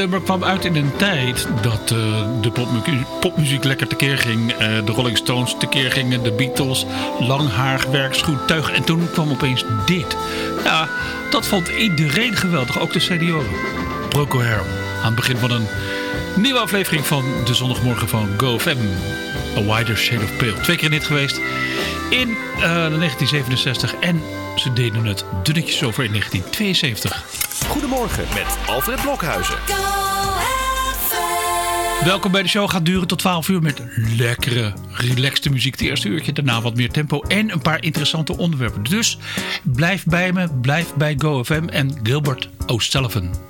nummer kwam uit in een tijd dat eh, de popmu- popmuziek lekker tekeer ging. Eh, de Rolling Stones tekeer gingen, de Beatles, lang haar, werkschoen, tuig. En toen kwam opeens dit. Ja, dat vond iedereen geweldig, ook de senioren. Procol Harum, aan het begin van een nieuwe aflevering van de zondagmorgen van GoFM. A Wider Shade of Pale. Twee keer in dit geweest in eh, 1967 en ze deden het dunnetjes over in 1972. Goedemorgen met Alfred Blokhuizen. Welkom bij de show. Gaat duren tot 12 uur met lekkere, relaxte muziek. Het eerste uurtje, daarna wat meer tempo en een paar interessante onderwerpen. Dus blijf bij me, blijf bij GoFM en Gilbert O'Sullivan.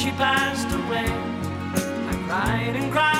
she passed away, I cried and cried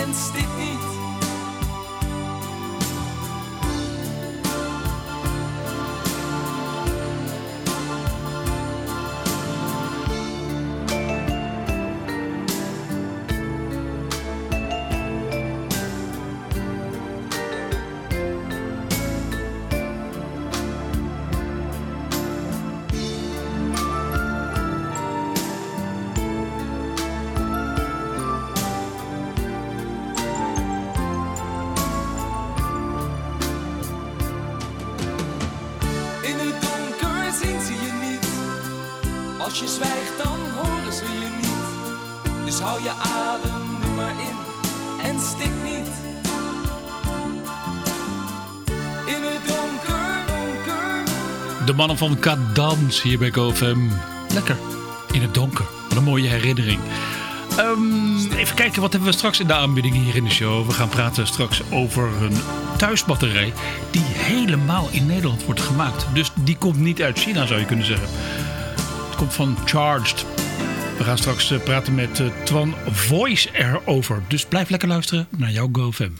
en stik niet. Mannen van Kadans hier bij GoFM. Lekker. In het donker. Wat een mooie herinnering. Ehm, even kijken, wat hebben we straks in de aanbieding hier in de show? We gaan praten straks over een thuisbatterij die helemaal in Nederland wordt gemaakt. Dus die komt niet uit China, zou je kunnen zeggen. Het komt van Charged. We gaan straks eh, praten met eh, Twan Voice erover. Dus blijf lekker luisteren naar jouw GoFM.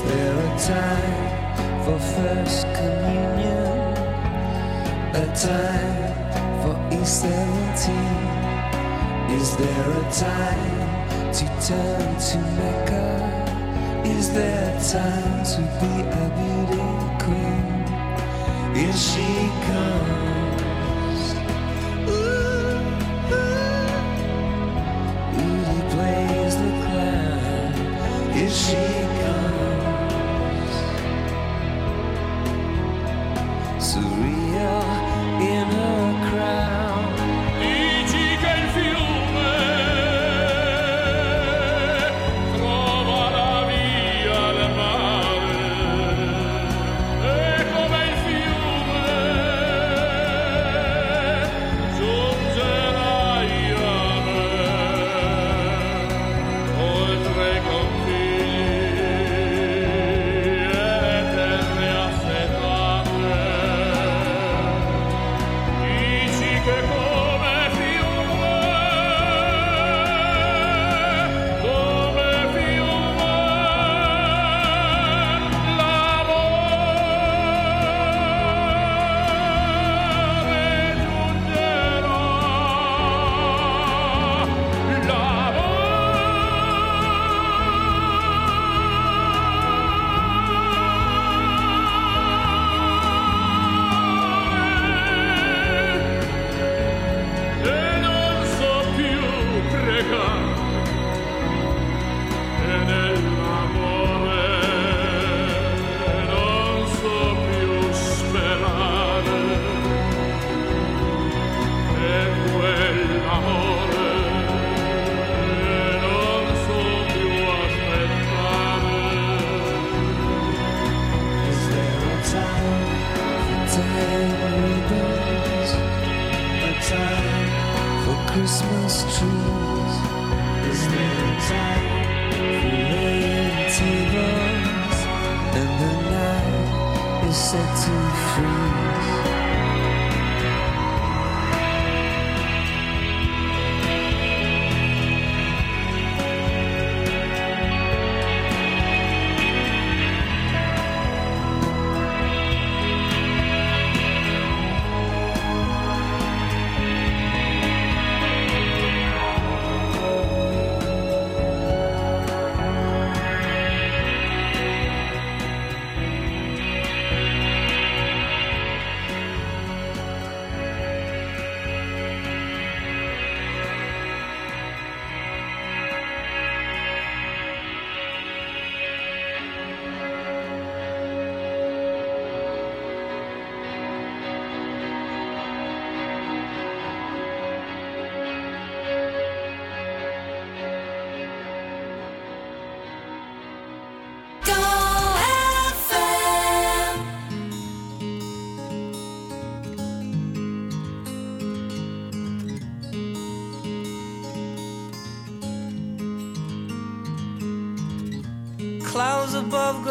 Is there a time for first communion? A time for eternity? Is there a time to turn to Mecca? Is there a time to be a beauty queen? Is she come? she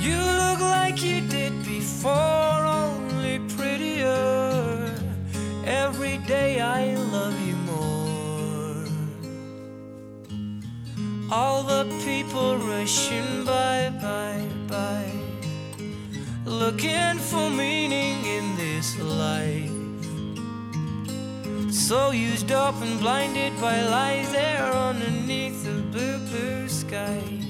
You look like you did before, only prettier. Every day I love you more. All the people rushing by, by, by, looking for meaning in this life. So used up and blinded by lies there underneath the blue, blue sky.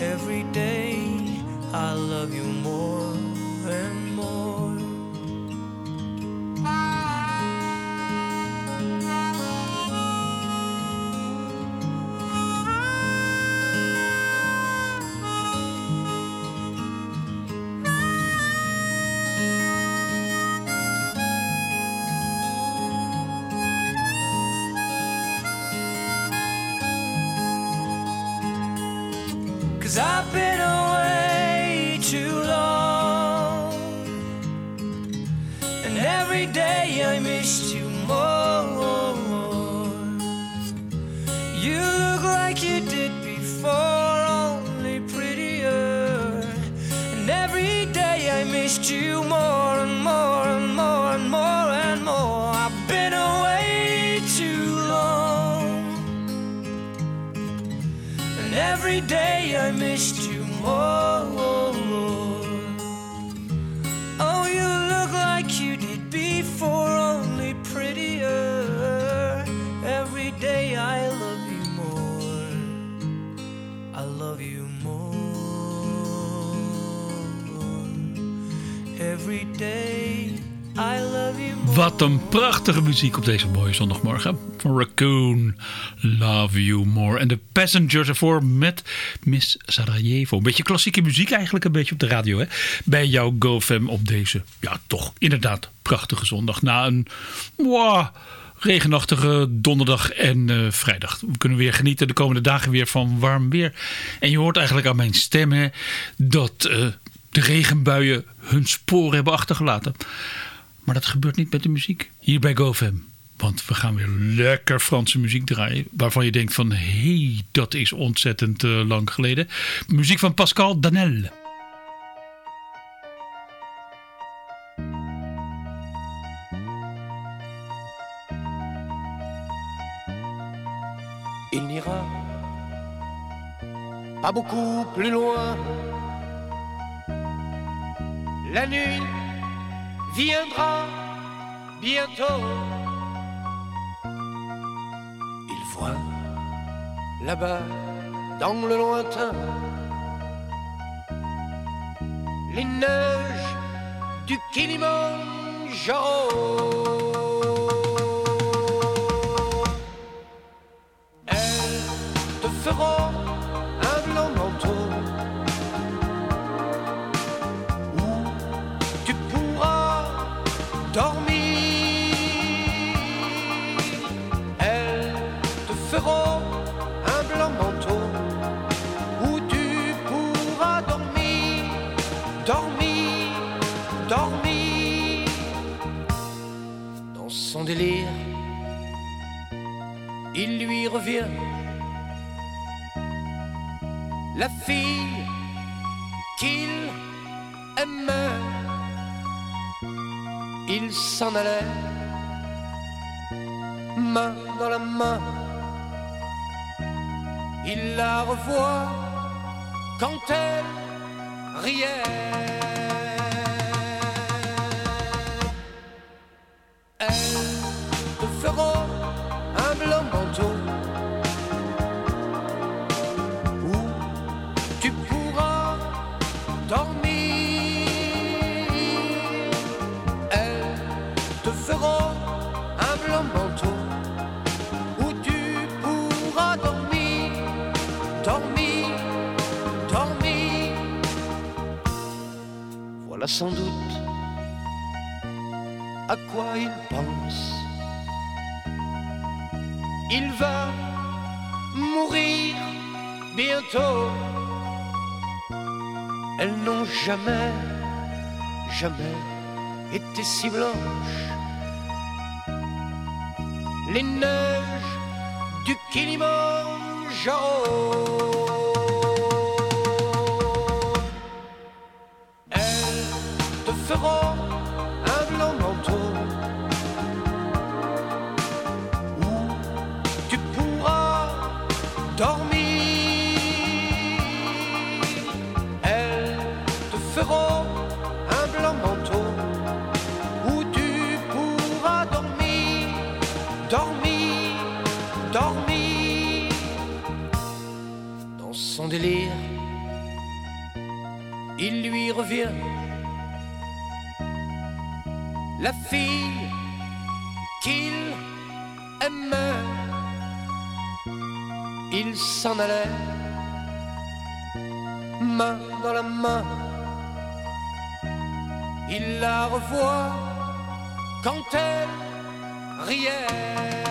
Every day I love you more Cause I've been Wat een prachtige muziek op deze mooie zondagmorgen. Van Raccoon, Love You More. En de Passengers ervoor met Miss Sarajevo. Een beetje klassieke muziek eigenlijk, een beetje op de radio. Hè? Bij jouw GoFam op deze, ja toch inderdaad, prachtige zondag. Na een, regenachtige donderdag en eh, vrijdag. We kunnen weer genieten de komende dagen weer van warm weer. En je hoort eigenlijk aan mijn stem hè, dat eh, de regenbuien hun sporen hebben achtergelaten. Maar dat gebeurt niet met de muziek. Hier bij GoFam. Want we gaan weer lekker Franse muziek draaien. Waarvan je denkt van, hé, hey, dat is ontzettend eh, lang geleden. Muziek van Pascal Danel. Il n'ira pas beaucoup plus loin. La nuit viendra bientôt. Il voit là-bas dans le lointain les neiges du Kilimanjaro. La fille qu'il aimait. Il s'en allait, main dans la main. Il la revoit quand elle riait. Sans doute à quoi il pense. Il va mourir bientôt. Elles n'ont jamais, jamais été si blanches. Les neiges du Kilimanjaro. Feront un blanc manteau où tu pourras dormir. Elles te feront un blanc manteau où tu pourras dormir, dormir, dormir. Dans son délire, il lui revient fille qu'il aimait. Il s'en allait, main dans la main. Il la revoit quand elle riait.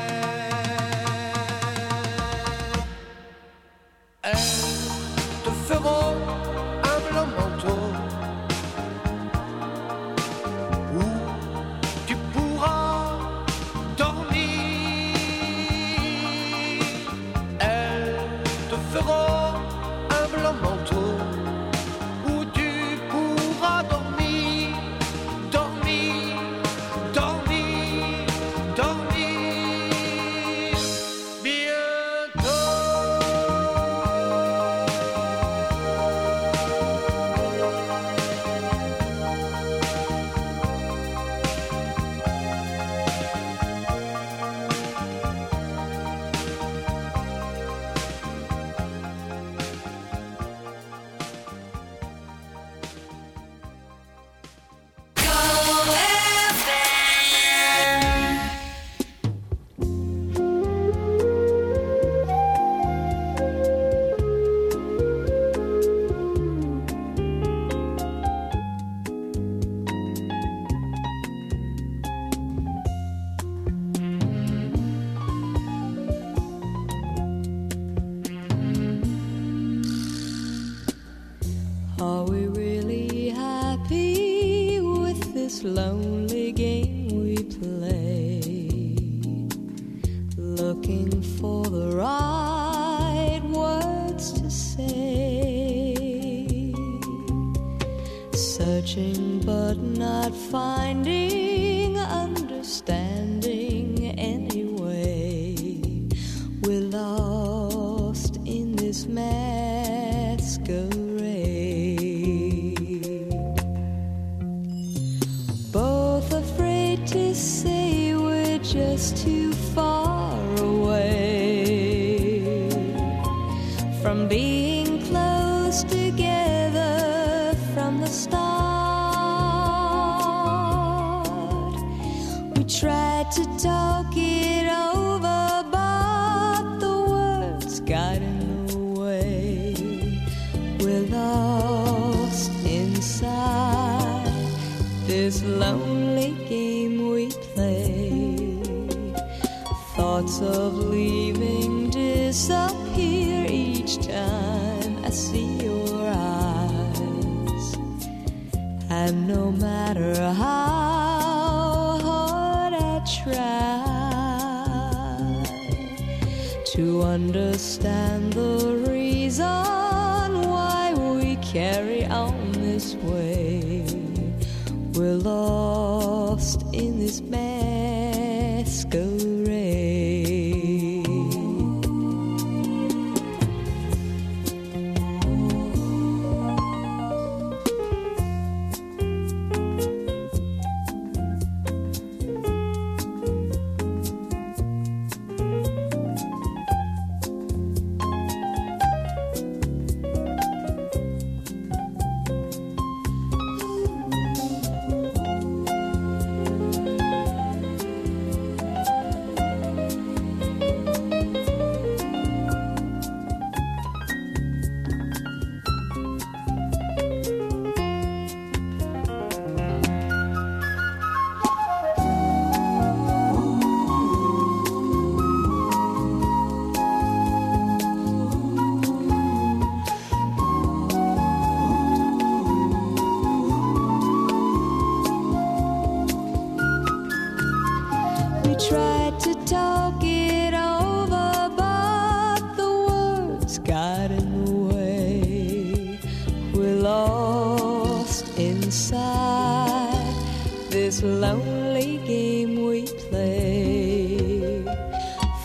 To talk it over, but the words got in the way. We're lost inside this lonely game we play. Thoughts of tried to talk it over, but the words got in the way. We're lost inside this lonely game we play.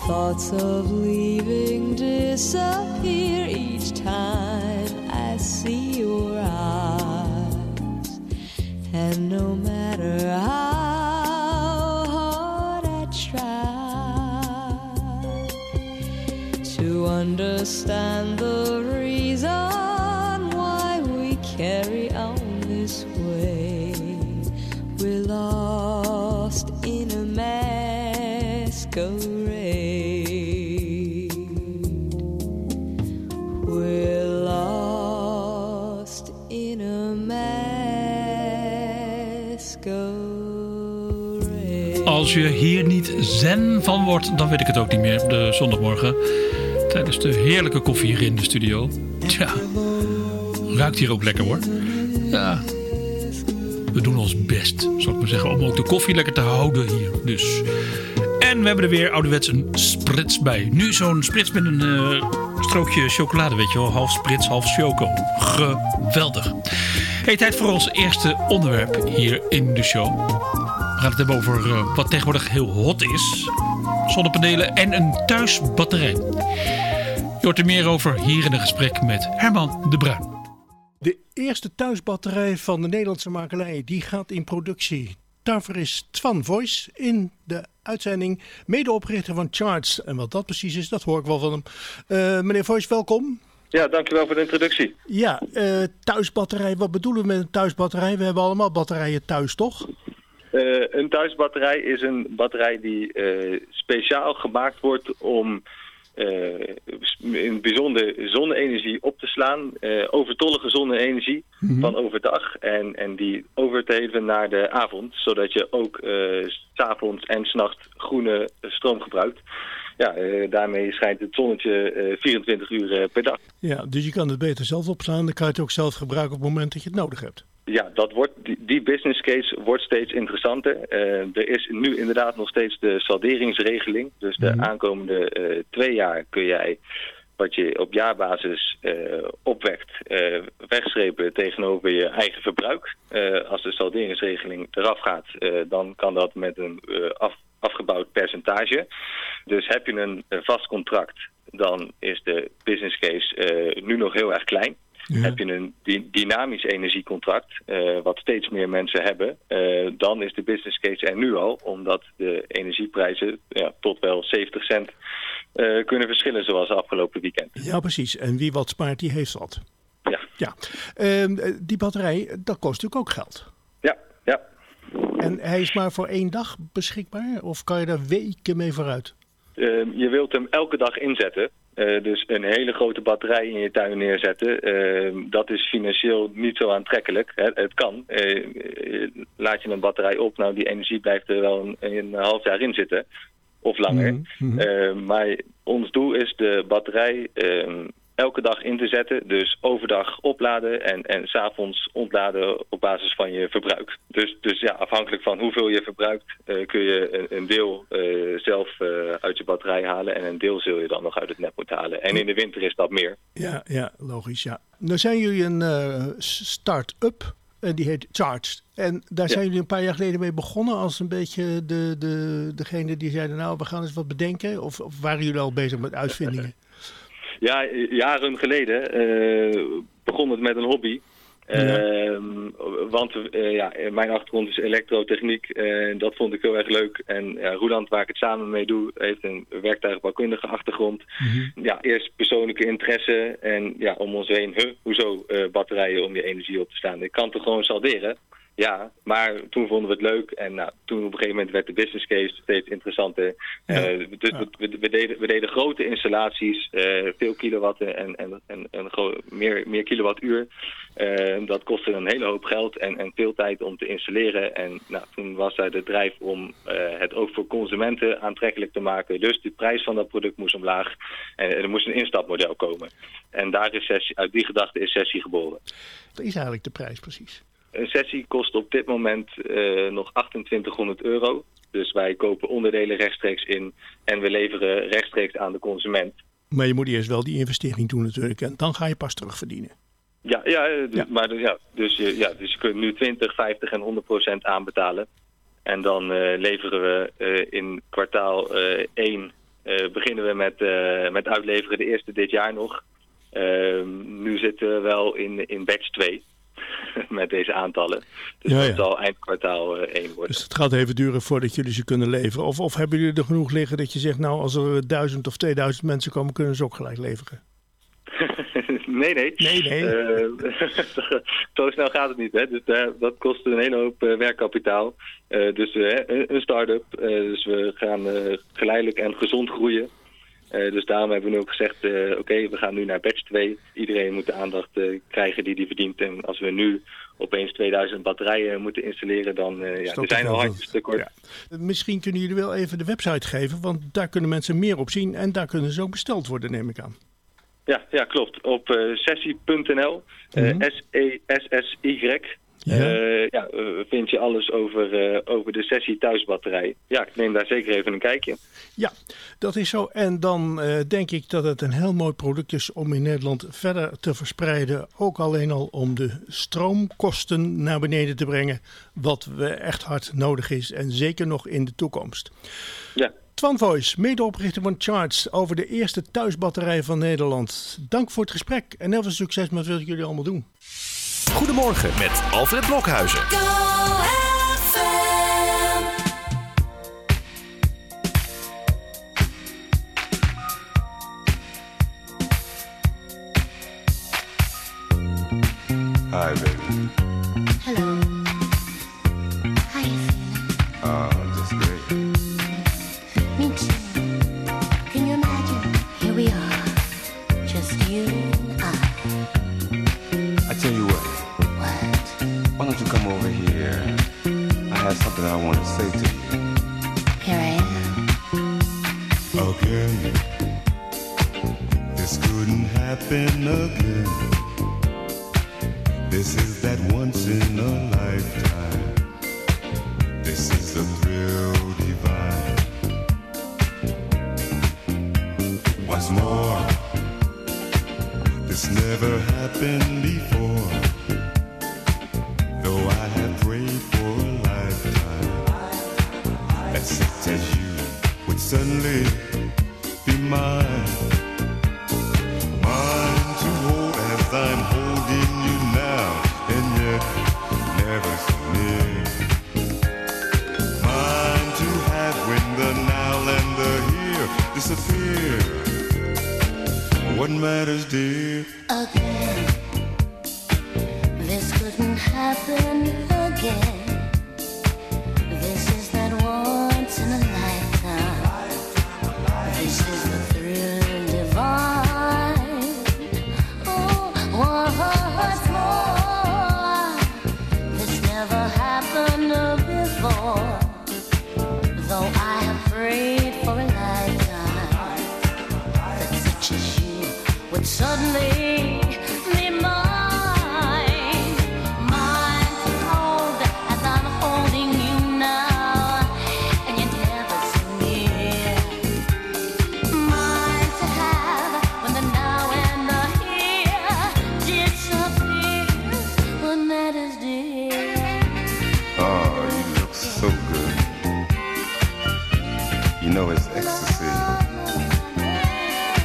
Thoughts of leaving disappear. Als je hier niet zen van wordt, dan weet ik het ook niet meer. De zondagmorgen. Tijdens de heerlijke koffie hier in de studio. Tja, ruikt hier ook lekker hoor. Ja, we doen ons best, zal ik maar zeggen, om ook de koffie lekker te houden hier. Dus. En we hebben er weer ouderwets een sprits bij. Nu zo'n sprits met een eh, strookje chocolade, weet je wel. Half sprits, half choco. Geweldig. Hey, tijd voor ons eerste onderwerp hier in de show. We gaan het hebben over eh, wat tegenwoordig heel hot is. Zonnepanelen en een thuisbatterij. Je hoort er meer over hier in een gesprek met Herman de Bruin. De eerste thuisbatterij van de Nederlandse makelij die gaat in productie. Daarvoor is Twan Voice in de uitzending medeoprichter van Charts. En wat dat precies is, dat hoor ik wel van hem. Eh, meneer Voice, welkom. Ja, dankjewel voor de introductie. Ja, eh, thuisbatterij. Wat bedoelen we met een thuisbatterij? We hebben allemaal batterijen thuis, toch? Eh, een thuisbatterij is een batterij die eh, speciaal gemaakt wordt om eh, in bijzonder zonne-energie op te slaan. overtollige zonne-energie van overdag. En, en die over te hevelen naar de avond. Zodat je ook s s'avonds en s'nachts groene stroom gebruikt. Ja, daarmee schijnt het zonnetje eh, 24 uur per dag. Ja, dus je kan het beter zelf opslaan. Dan kan je het ook zelf gebruiken op het moment dat je het nodig hebt. Ja, dat wordt, die, die business case wordt steeds interessanter. Eh, er is nu inderdaad nog steeds de salderingsregeling. Dus de aankomende eh, twee jaar kun jij wat je op jaarbasis eh, opwekt wegstrepen tegenover je eigen verbruik. Als de salderingsregeling eraf gaat, dan kan dat met een af, afgebouwd percentage. Dus heb je een, vast contract, dan is de business case nu nog heel erg klein. Heb je een dy- dynamisch energiecontract, eh, wat steeds meer mensen hebben, eh, dan is de business case er nu al, omdat de energieprijzen ja, tot wel 70 cent eh, kunnen verschillen, zoals afgelopen weekend. Ja, precies. En wie wat spaart, die heeft wat. Ja, Ja. Ehm, eh, die batterij, dat kost natuurlijk ook geld. ja, ja. En hij is maar voor één dag beschikbaar? Of kan je daar weken mee vooruit? Eh, je wilt hem elke dag inzetten. Eh, dus een hele grote batterij in je tuin neerzetten, eh, dat is financieel niet zo aantrekkelijk. Hè. Het kan. Eh, laat je een batterij op, nou die energie blijft er wel een, een half jaar in zitten. Of langer. Eh, maar ons doel is de batterij elke dag in te zetten. Dus overdag opladen en, en s'avonds ontladen op basis van je verbruik. Dus, dus ja, afhankelijk van hoeveel je verbruikt eh, kun je een, een deel eh, zelf eh, uit je batterij halen. En een deel zul je dan nog uit het net moeten halen. En in de winter is dat meer. Ja, ja, logisch. Ja. Nou zijn jullie een start-up en die heet Charged. En daar zijn jullie een paar jaar geleden mee begonnen als een beetje de, de, degene die zeiden, nou we gaan eens wat bedenken. Of, of waren jullie al bezig met uitvindingen? Ja, jaren geleden eh, begon het met een hobby. Ehm, want eh, ja, mijn achtergrond is elektrotechniek. en dat vond ik heel erg leuk. En ja, Roeland, waar ik het samen mee doe, heeft een werktuigbouwkundige achtergrond. Ja, eerst persoonlijke interesse. En ja, om ons heen, huh, hoezo eh, batterijen om je energie op te staan? Ik kan toch gewoon salderen? Ja, maar toen vonden we het leuk. En nou, toen op een gegeven moment werd de business case steeds interessanter. Dus we, we, we deden, we deden grote installaties, eh, veel kilowatten en, en, en, en meer, meer kilowattuur. Eh, dat kostte een hele hoop geld en, en veel tijd om te installeren. En nou, toen was daar de drijf om het ook voor consumenten aantrekkelijk te maken. Dus de prijs van dat product moest omlaag. En er moest een instapmodel komen. En daar is sessie, uit die gedachte is sessie geboren. Wat is eigenlijk de prijs precies? Een sessie kost op dit moment eh, nog 2800 euro. Dus wij kopen onderdelen rechtstreeks in en we leveren rechtstreeks aan de consument. Maar je moet eerst wel die investering doen natuurlijk. En dan ga je pas terugverdienen. Ja, ja, eh, dus, Ja. Maar, ja, dus, je- ja, dus je kunt nu 20, 50 en 100 procent aanbetalen. En dan eh, leveren we eh, in kwartaal eh 1 eh, beginnen we met, eh, met uitleveren de eerste dit jaar nog. Ehm, nu zitten we wel in, in batch 2 met deze aantallen. Dus Ja, dat ja. zal eind kwartaal eh 1 worden. Dus het gaat even duren voordat jullie ze kunnen leveren. Of, of hebben jullie er genoeg liggen dat je zegt, nou als er duizend of 2000 mensen komen, kunnen ze ook gelijk leveren? nee, nee. Nee, nee. Eh, zo snel gaat het niet. Hè? Dus daar- dat kost een hele hoop eh, werkkapitaal. Eh, dus eh, een, start-up. Eh, dus we gaan eh, geleidelijk en gezond groeien. Eh, dus daarom hebben we nu ook gezegd, eh, oké, we gaan nu naar batch 2. Iedereen moet de aandacht eh, krijgen die die verdient. En als we nu opeens 2000 batterijen moeten installeren, dan ja, er zijn wel al handjes tekort. Misschien kunnen jullie wel even de website geven, want daar kunnen mensen meer op zien en daar kunnen ze ook besteld worden, neem ik aan. Ja, ja klopt. Op sessie.nl, Mhm. S-E-S-S-Y, Ja. eh, ja, eh, vind je alles over, eh, over de sessie thuisbatterij. Ja, ik neem daar zeker even een kijkje. Ja, dat is zo. En dan denk ik dat het een heel mooi product is om in Nederland verder te verspreiden. Ook alleen al om de stroomkosten naar beneden te brengen. Wat we echt hard nodig is en zeker nog in de toekomst. Ja. Twan Voice, medeoprichter van Charged over de eerste thuisbatterij van Nederland. Dank voor het gesprek en heel veel succes met wat jullie allemaal doen. Goedemorgen met Alfred Blokhuizen. Hi, baby. Something I want to say to you. Here I am. Again. This couldn't happen again.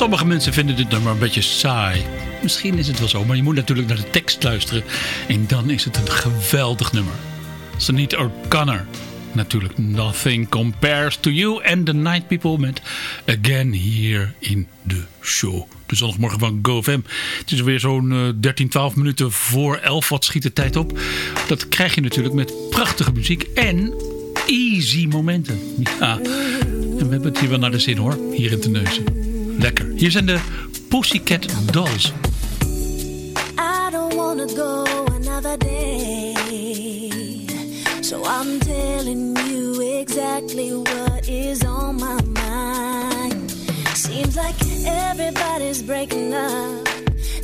Sommige mensen vinden dit nummer een beetje saai. Misschien is het wel zo, maar je moet natuurlijk naar de tekst luisteren. En dan is het een geweldig nummer. Sanit O'Connor. Natuurlijk Nothing Compares to You and the Night People met Again Here in the Show. De zondagmorgen van GoFM. Het is weer zo'n eh, 13, 12 minuten voor 11. Wat schiet de tijd op? Dat krijg je natuurlijk met prachtige muziek en easy momenten. Ja. En we hebben het hier wel naar de zin hoor, hier in de neuzen. lekker. Hier zijn de Pussycat Dolls. I don't wanna go another day. So I'm telling you exactly what is on my mind. Seems like everybody's breaking up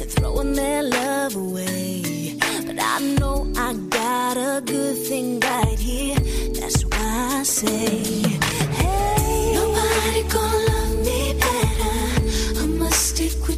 and throwing their love away. But I know I got a good thing right here. That's why I say.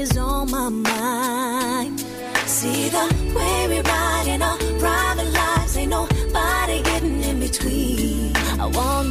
Is on my mind. See the way we ride in our private lives, ain't nobody getting in between. I want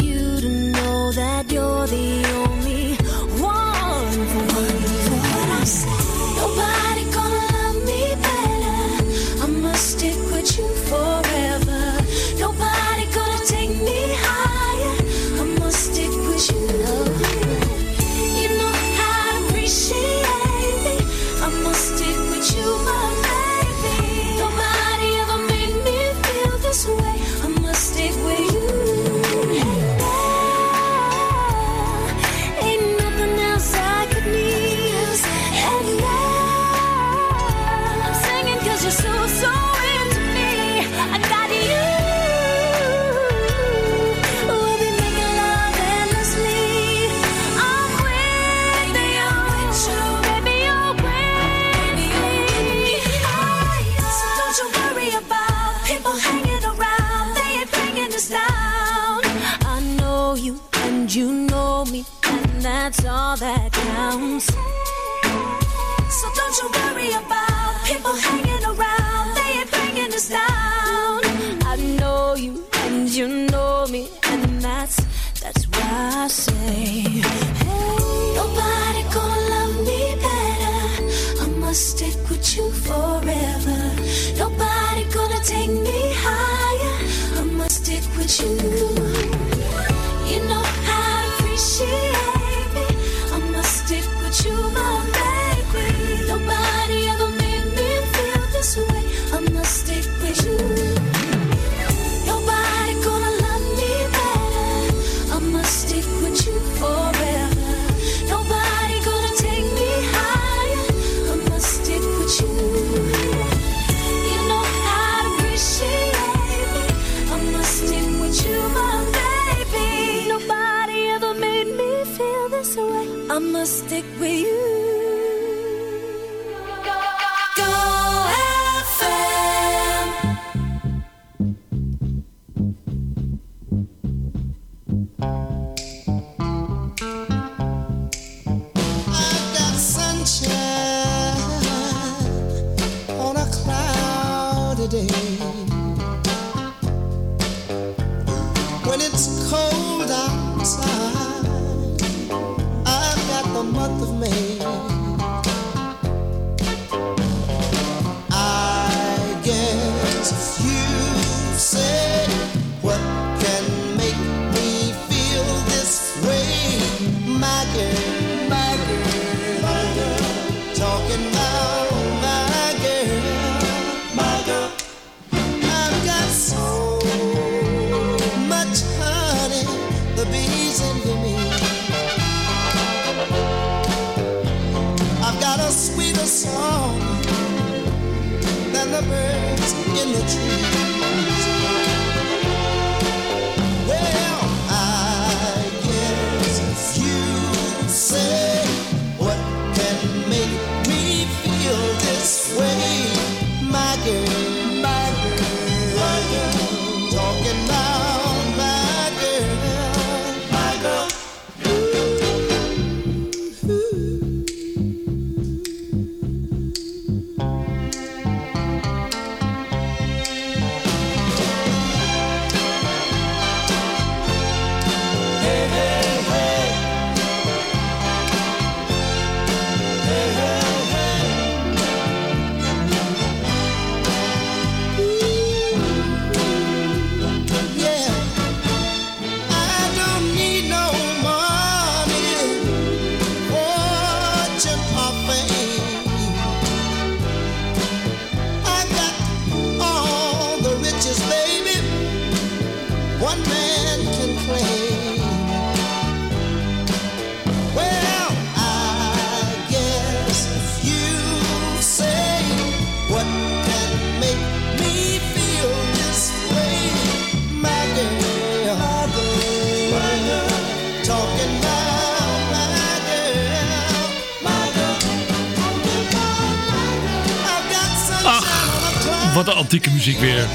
wat een antieke muziek weer.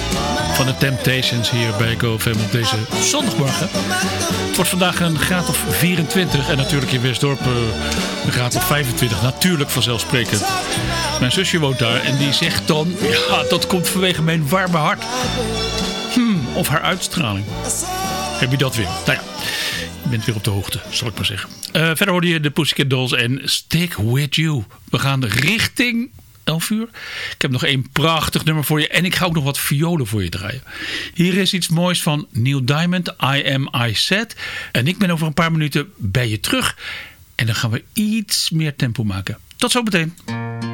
Van de Temptations hier bij GoFM op deze zondagmorgen. Het wordt vandaag een graad of 24. En natuurlijk in Westdorp eh, een graad of 25. Natuurlijk vanzelfsprekend. Mijn zusje woont daar en die zegt dan... Ja, dat komt vanwege mijn warme hart. Hmm, of haar uitstraling. Heb je dat weer? Nou ja, je bent weer op de hoogte, zal ik maar zeggen. Eh, verder hoorde je de Pussycat Dolls en Stick With You. We gaan richting 11 uur. Ik heb nog één prachtig nummer voor je. En ik ga ook nog wat violen voor je draaien. Hier is iets moois van Neil Diamond, I Am I Said. En ik ben over een paar minuten bij je terug. En dan gaan we iets meer tempo maken. Tot zo meteen.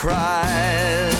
cries.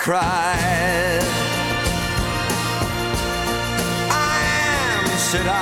cried. I am, should I?